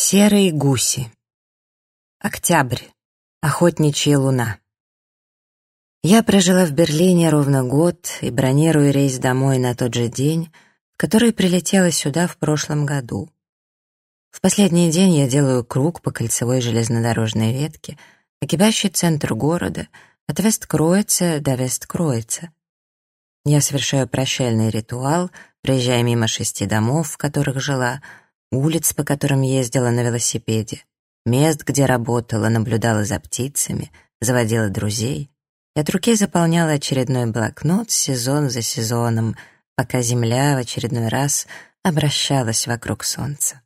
Серые гуси. Октябрь. Охотничья луна. Я прожила в Берлине ровно год и бронирую рейс домой на тот же день, который прилетела сюда в прошлом году. В последний день я делаю круг по кольцевой железнодорожной ветке, огибающий центр города, от Весткроица до Весткроица. Я совершаю прощальный ритуал, проезжая мимо шести домов, в которых жила, улиц, по которым ездила на велосипеде, мест, где работала, наблюдала за птицами, заводила друзей и от руки заполняла очередной блокнот сезон за сезоном, пока Земля в очередной раз обращалась вокруг Солнца.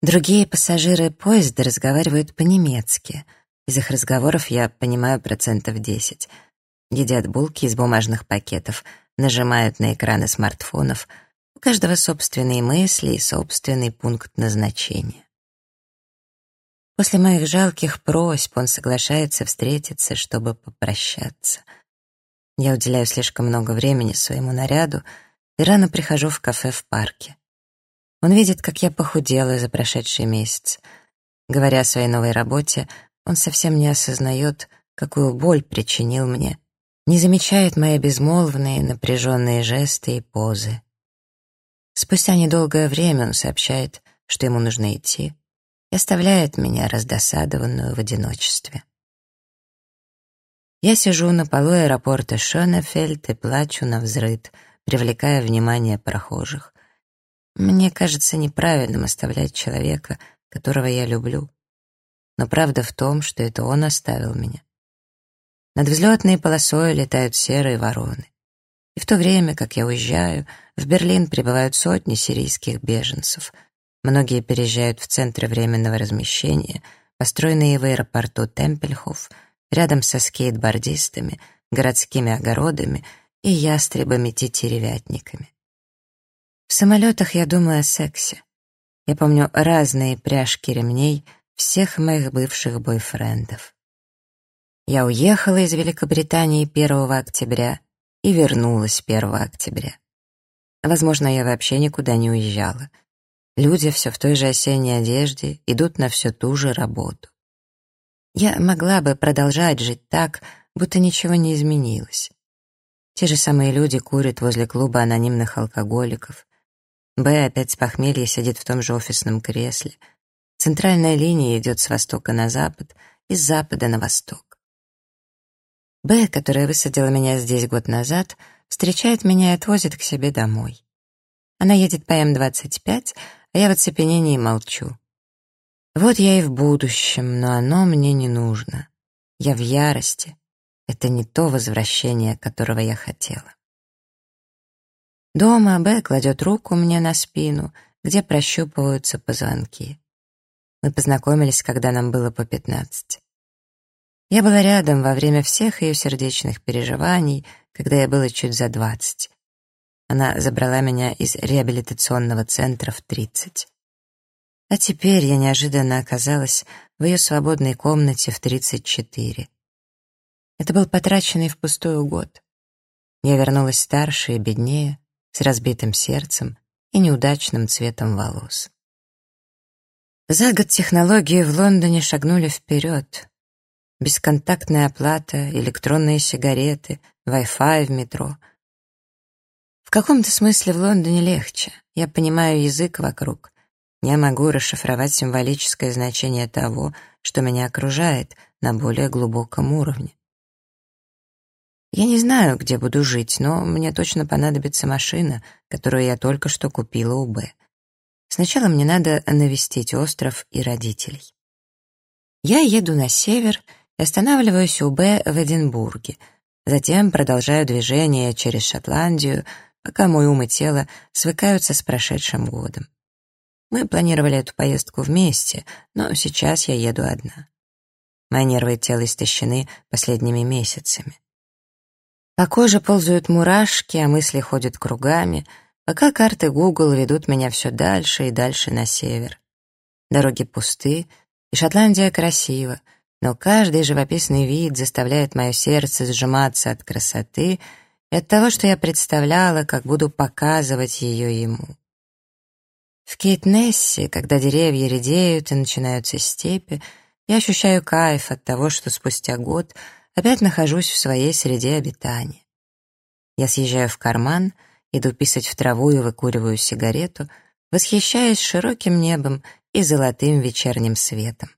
Другие пассажиры поезда разговаривают по-немецки. Из их разговоров я понимаю процентов десять. Едят булки из бумажных пакетов, нажимают на экраны смартфонов — у каждого собственные мысли и собственный пункт назначения. После моих жалких просьб он соглашается встретиться, чтобы попрощаться. Я уделяю слишком много времени своему наряду и рано прихожу в кафе в парке. Он видит, как я похудела за прошедший месяц. Говоря о своей новой работе, он совсем не осознает, какую боль причинил мне, не замечает мои безмолвные, напряженные жесты и позы. Спустя недолгое время он сообщает, что ему нужно идти, и оставляет меня раздосадованную в одиночестве. Я сижу на полу аэропорта Шонефельд и плачу на взрыд, привлекая внимание прохожих. Мне кажется неправильным оставлять человека, которого я люблю. Но правда в том, что это он оставил меня. Над взлетной полосой летают серые вороны. И в то время, как я уезжаю, в Берлин прибывают сотни сирийских беженцев. Многие переезжают в центры временного размещения, построенные в аэропорту Темпельхоф, рядом со скейтбордистами, городскими огородами и ястребами-тетеревятниками. В самолетах я думаю о сексе. Я помню разные пряжки ремней всех моих бывших бойфрендов. Я уехала из Великобритании 1 октября и вернулась 1 октября. Возможно, я вообще никуда не уезжала. Люди все в той же осенней одежде идут на всю ту же работу. Я могла бы продолжать жить так, будто ничего не изменилось. Те же самые люди курят возле клуба анонимных алкоголиков. Б опять с похмелья сидит в том же офисном кресле. Центральная линия идет с востока на запад и с запада на восток. Б, которая высадила меня здесь год назад, встречает меня и отвозит к себе домой. Она едет по М-25, а я в оцепенении молчу. Вот я и в будущем, но оно мне не нужно. Я в ярости. Это не то возвращение, которого я хотела. Дома Б кладет руку мне на спину, где прощупываются позвонки. Мы познакомились, когда нам было по пятнадцать. Я была рядом во время всех ее сердечных переживаний, когда я было чуть за двадцать. Она забрала меня из реабилитационного центра в тридцать. А теперь я неожиданно оказалась в ее свободной комнате в тридцать четыре. Это был потраченный впустую год. Я вернулась старше и беднее, с разбитым сердцем и неудачным цветом волос. За год технологии в Лондоне шагнули вперед. Бесконтактная оплата, электронные сигареты, Wi-Fi в метро. В каком-то смысле в Лондоне легче. Я понимаю язык вокруг. Я могу расшифровать символическое значение того, что меня окружает, на более глубоком уровне. Я не знаю, где буду жить, но мне точно понадобится машина, которую я только что купила у Б. Сначала мне надо навестить остров и родителей. Я еду на север Останавливаюсь у Б в Эдинбурге. Затем продолжаю движение через Шотландию, пока мой ум и тело свыкаются с прошедшим годом. Мы планировали эту поездку вместе, но сейчас я еду одна. Мои нервы и тело истощены последними месяцами. По коже ползают мурашки, а мысли ходят кругами, пока карты Google ведут меня все дальше и дальше на север. Дороги пусты, и Шотландия красива — но каждый живописный вид заставляет мое сердце сжиматься от красоты и от того, что я представляла, как буду показывать ее ему. В Кейтнессе, когда деревья редеют и начинаются степи, я ощущаю кайф от того, что спустя год опять нахожусь в своей среде обитания. Я съезжаю в карман, иду писать в траву и выкуриваю сигарету, восхищаясь широким небом и золотым вечерним светом.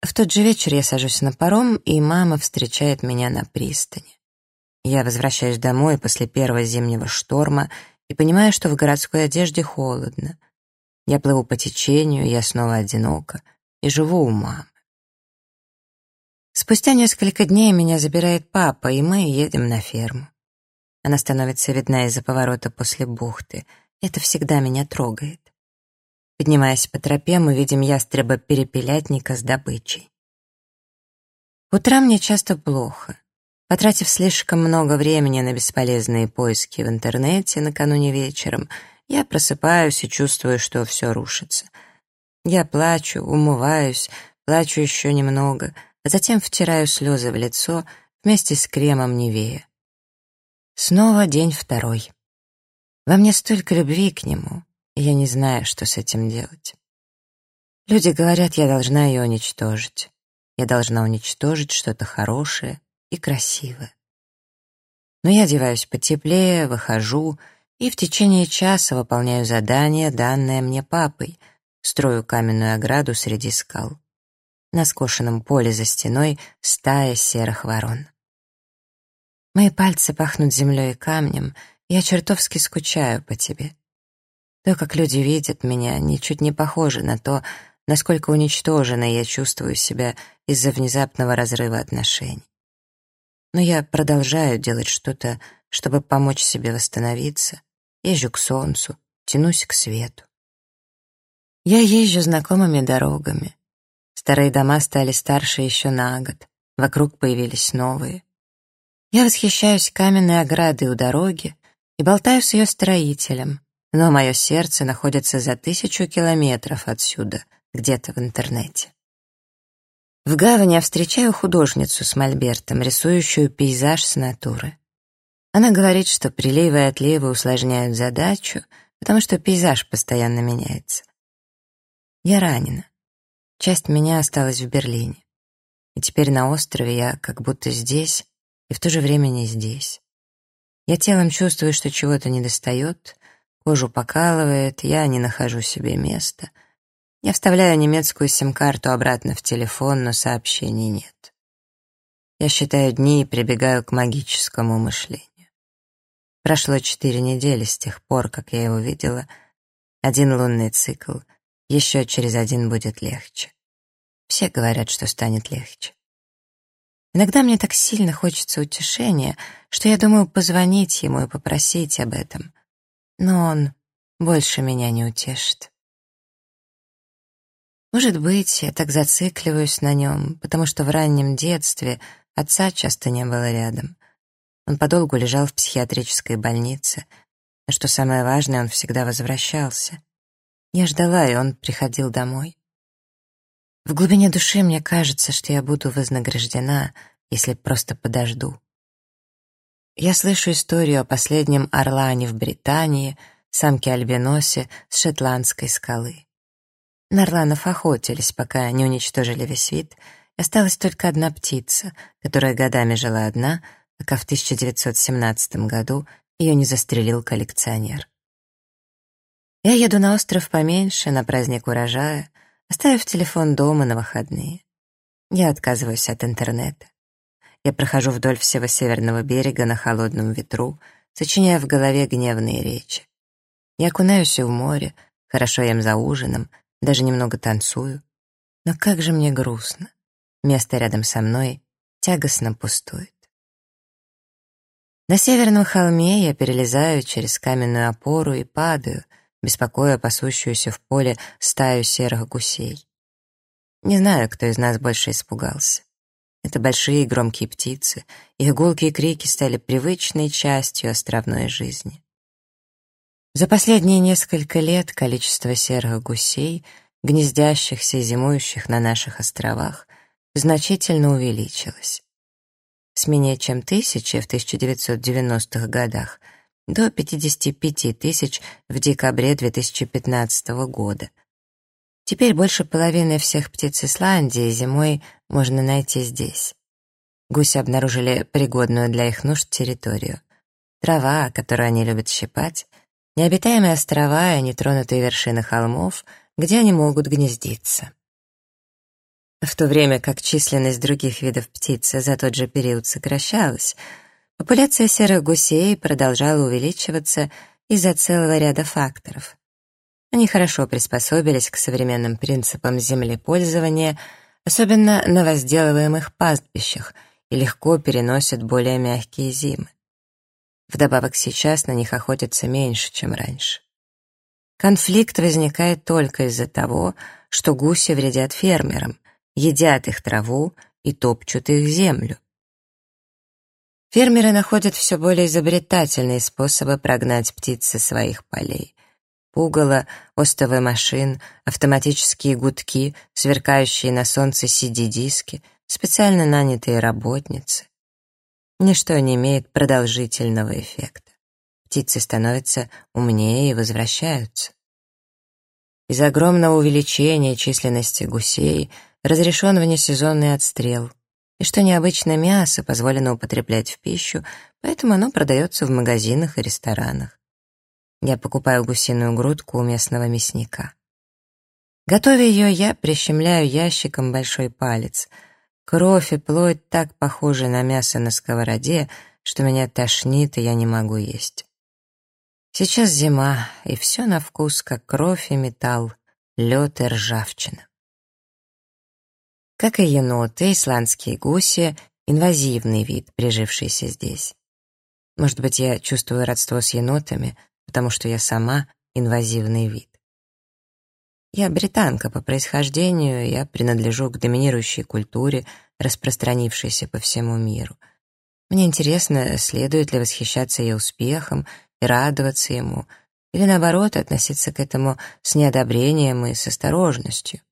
В тот же вечер я сажусь на паром, и мама встречает меня на пристани. Я возвращаюсь домой после первого зимнего шторма и понимаю, что в городской одежде холодно. Я плыву по течению, я снова одинока и живу у мамы. Спустя несколько дней меня забирает папа, и мы едем на ферму. Она становится видна из-за поворота после бухты. Это всегда меня трогает. Поднимаясь по тропе, мы видим ястреба-перепелятника с добычей. Утром мне часто плохо. Потратив слишком много времени на бесполезные поиски в интернете накануне вечером, я просыпаюсь и чувствую, что все рушится. Я плачу, умываюсь, плачу еще немного, а затем втираю слезы в лицо вместе с кремом Невея. Снова день второй. Во мне столько любви к нему, я не знаю, что с этим делать. Люди говорят, я должна ее уничтожить. Я должна уничтожить что-то хорошее, и красиво. Но я одеваюсь потеплее, выхожу и в течение часа выполняю задание, данное мне папой, строю каменную ограду среди скал. На скошенном поле за стеной стая серых ворон. Мои пальцы пахнут землей и камнем, я чертовски скучаю по тебе. То, как люди видят меня, ничуть не похоже на то, насколько уничтоженной я чувствую себя из-за внезапного разрыва отношений но я продолжаю делать что-то, чтобы помочь себе восстановиться. Езжу к солнцу, тянусь к свету. Я езжу знакомыми дорогами. Старые дома стали старше еще на год, вокруг появились новые. Я восхищаюсь каменной оградой у дороги и болтаю с ее строителем, но мое сердце находится за тысячу километров отсюда, где-то в интернете. В гавани я встречаю художницу с мольбертом, рисующую пейзаж с натуры. Она говорит, что приливы и отливы усложняют задачу, потому что пейзаж постоянно меняется. Я ранена. Часть меня осталась в Берлине. И теперь на острове я как будто здесь и в то же время не здесь. Я телом чувствую, что чего-то недостает, кожу покалывает, я не нахожу себе места — я вставляю немецкую сим-карту обратно в телефон, но сообщений нет. Я считаю дни и прибегаю к магическому мышлению. Прошло четыре недели с тех пор, как я его видела. Один лунный цикл. Еще через один будет легче. Все говорят, что станет легче. Иногда мне так сильно хочется утешения, что я думаю позвонить ему и попросить об этом. Но он больше меня не утешит. Может быть, я так зацикливаюсь на нем, потому что в раннем детстве отца часто не было рядом. Он подолгу лежал в психиатрической больнице, а что самое важное, он всегда возвращался. Я ждала, и он приходил домой. В глубине души мне кажется, что я буду вознаграждена, если просто подожду. Я слышу историю о последнем орлане в Британии, самке-альбиносе с шотландской скалы. На орланов охотились, пока не уничтожили весь вид, и осталась только одна птица, которая годами жила одна, пока в 1917 году ее не застрелил коллекционер. Я еду на остров поменьше, на праздник урожая, оставив телефон дома на выходные. Я отказываюсь от интернета. Я прохожу вдоль всего северного берега на холодном ветру, сочиняя в голове гневные речи. Я окунаюсь в море, хорошо ем за ужином, даже немного танцую. Но как же мне грустно. Место рядом со мной тягостно пустует. На северном холме я перелезаю через каменную опору и падаю, беспокоя пасущуюся в поле стаю серых гусей. Не знаю, кто из нас больше испугался. Это большие громкие птицы, их гулкие крики стали привычной частью островной жизни. За последние несколько лет количество серых гусей, гнездящихся и зимующих на наших островах, значительно увеличилось. С менее чем тысячи в 1990-х годах до 55 тысяч в декабре 2015 года. Теперь больше половины всех птиц Исландии зимой можно найти здесь. Гуси обнаружили пригодную для их нужд территорию. Трава, которую они любят щипать, необитаемые острова и нетронутые вершины холмов, где они могут гнездиться. В то время как численность других видов птиц за тот же период сокращалась, популяция серых гусей продолжала увеличиваться из-за целого ряда факторов. Они хорошо приспособились к современным принципам землепользования, особенно на возделываемых пастбищах, и легко переносят более мягкие зимы. Вдобавок сейчас на них охотятся меньше, чем раньше. Конфликт возникает только из-за того, что гуси вредят фермерам, едят их траву и топчут их землю. Фермеры находят все более изобретательные способы прогнать птиц со своих полей пугало, остовы машин, автоматические гудки, сверкающие на солнце CD-диски, специально нанятые работницы. Ничто не имеет продолжительного эффекта. Птицы становятся умнее и возвращаются. Из огромного увеличения численности гусей разрешен внесезонный отстрел, и что необычно мясо позволено употреблять в пищу, поэтому оно продается в магазинах и ресторанах. Я покупаю гусиную грудку у местного мясника. Готовя ее, я прищемляю ящиком большой палец. Кровь и плоть так похожи на мясо на сковороде, что меня тошнит, и я не могу есть. Сейчас зима, и все на вкус, как кровь и металл, лед и ржавчина. Как и еноты, исландские гуси — инвазивный вид, прижившийся здесь. Может быть, я чувствую родство с енотами, потому что я сама инвазивный вид. Я британка по происхождению, я принадлежу к доминирующей культуре, распространившейся по всему миру. Мне интересно, следует ли восхищаться ее успехом и радоваться ему, или наоборот относиться к этому с неодобрением и с осторожностью.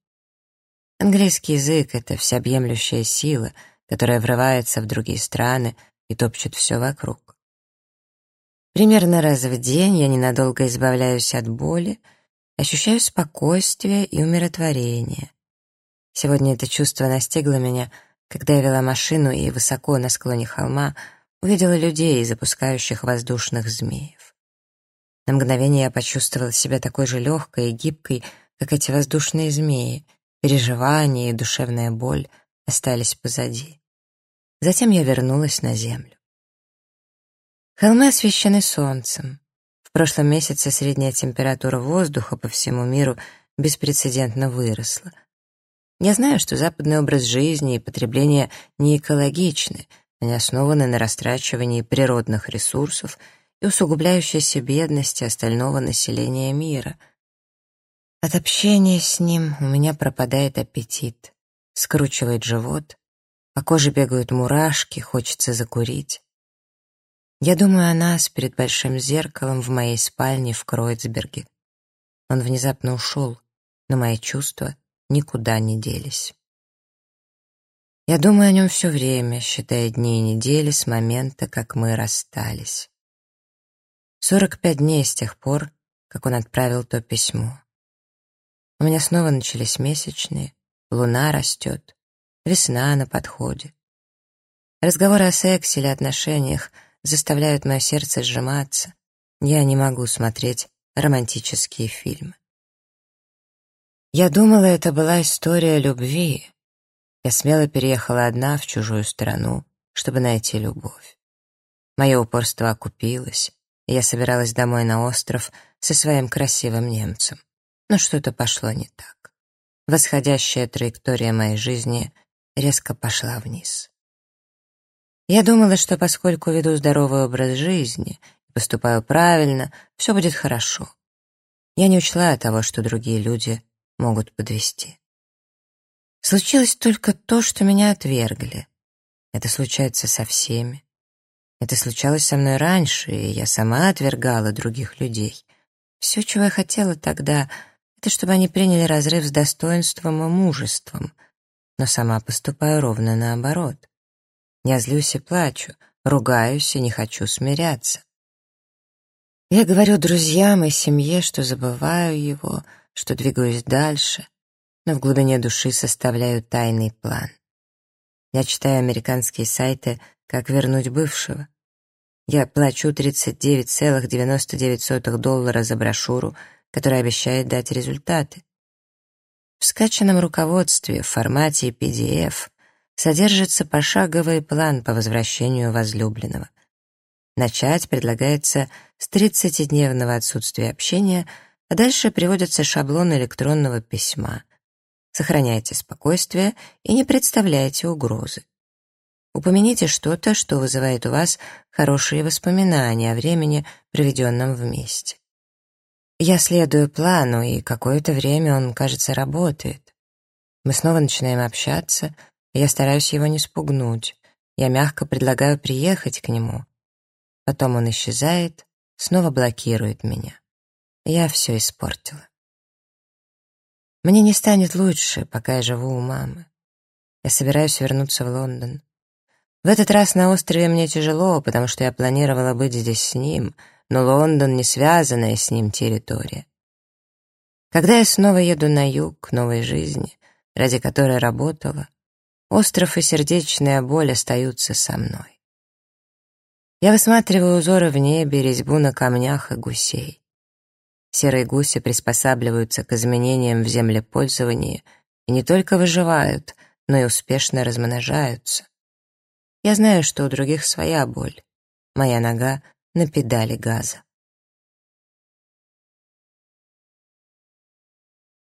Английский язык — это всеобъемлющая сила, которая врывается в другие страны и топчет все вокруг. Примерно раз в день я ненадолго избавляюсь от боли, ощущаю спокойствие и умиротворение. Сегодня это чувство настигло меня, когда я вела машину и высоко на склоне холма увидела людей, запускающих воздушных змеев. На мгновение я почувствовала себя такой же легкой и гибкой, как эти воздушные змеи. Переживания и душевная боль остались позади. Затем я вернулась на землю. Холмы освещены солнцем. В прошлом месяце средняя температура воздуха по всему миру беспрецедентно выросла. Я знаю, что западный образ жизни и потребление не экологичны, они основаны на растрачивании природных ресурсов и усугубляющейся бедности остального населения мира. От общения с ним у меня пропадает аппетит, скручивает живот, по коже бегают мурашки, хочется закурить. Я думаю о нас перед большим зеркалом в моей спальне в Кройцберге. Он внезапно ушел, но мои чувства никуда не делись. Я думаю о нем все время, считая дни и недели с момента, как мы расстались. Сорок пять дней с тех пор, как он отправил то письмо. У меня снова начались месячные, луна растет, весна на подходе. Разговоры о сексе или отношениях — заставляют мое сердце сжиматься. Я не могу смотреть романтические фильмы. Я думала, это была история любви. Я смело переехала одна в чужую страну, чтобы найти любовь. Мое упорство окупилось, и я собиралась домой на остров со своим красивым немцем. Но что-то пошло не так. Восходящая траектория моей жизни резко пошла вниз. Я думала, что поскольку веду здоровый образ жизни и поступаю правильно, все будет хорошо. Я не учла того, что другие люди могут подвести. Случилось только то, что меня отвергли. Это случается со всеми. Это случалось со мной раньше, и я сама отвергала других людей. Все, чего я хотела тогда, это чтобы они приняли разрыв с достоинством и мужеством, но сама поступаю ровно наоборот. Я злюсь и плачу, ругаюсь и не хочу смиряться. Я говорю друзьям и семье, что забываю его, что двигаюсь дальше, но в глубине души составляю тайный план. Я читаю американские сайты «Как вернуть бывшего». Я плачу 39,99 доллара за брошюру, которая обещает дать результаты. В скачанном руководстве в формате PDF содержится пошаговый план по возвращению возлюбленного. Начать предлагается с 30-дневного отсутствия общения, а дальше приводится шаблон электронного письма. Сохраняйте спокойствие и не представляйте угрозы. Упомяните что-то, что вызывает у вас хорошие воспоминания о времени, проведенном вместе. Я следую плану, и какое-то время он, кажется, работает. Мы снова начинаем общаться, я стараюсь его не спугнуть. Я мягко предлагаю приехать к нему. Потом он исчезает, снова блокирует меня. Я все испортила. Мне не станет лучше, пока я живу у мамы. Я собираюсь вернуться в Лондон. В этот раз на острове мне тяжело, потому что я планировала быть здесь с ним, но Лондон — не связанная с ним территория. Когда я снова еду на юг к новой жизни, ради которой работала, остров и сердечная боль остаются со мной. Я высматриваю узоры в небе, резьбу на камнях и гусей. Серые гуси приспосабливаются к изменениям в землепользовании и не только выживают, но и успешно размножаются. Я знаю, что у других своя боль. Моя нога на педали газа.